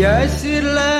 Yes, it